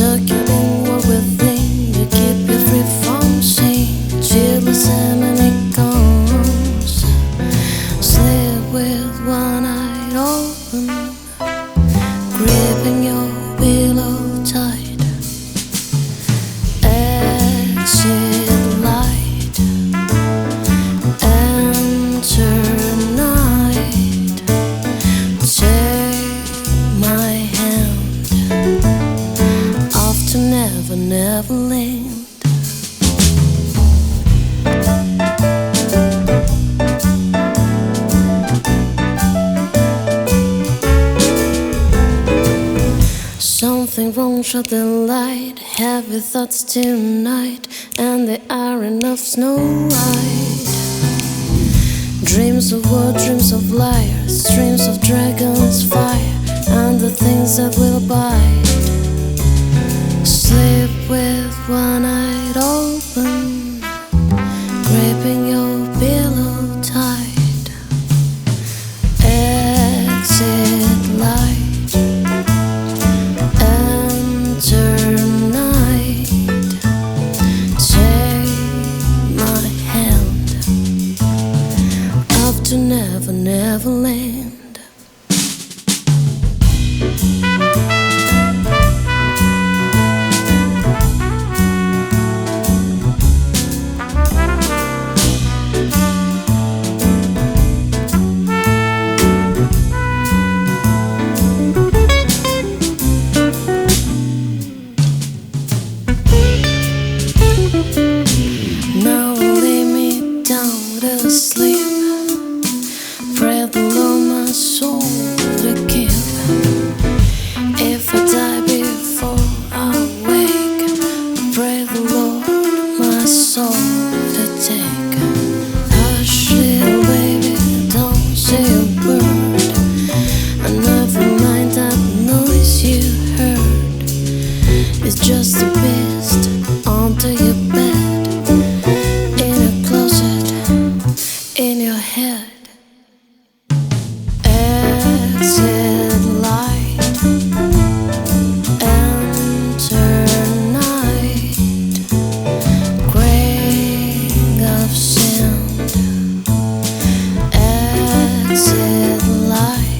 took you to keep you free from shame. Sleep with one eye open, gripping to never, never land. Something wrong shut the light, heavy thoughts tonight, and they are enough snow white. Dreams of war, dreams of liars, dreams of dragons, fire, and the things that will buy. With one eye open, gripping your pillow tight. Exit light, enter night. Take my hand up to never, never land. is just a mist onto your bed, in your closet, in your head. Exit light, enter night, grain of sand. Exit light.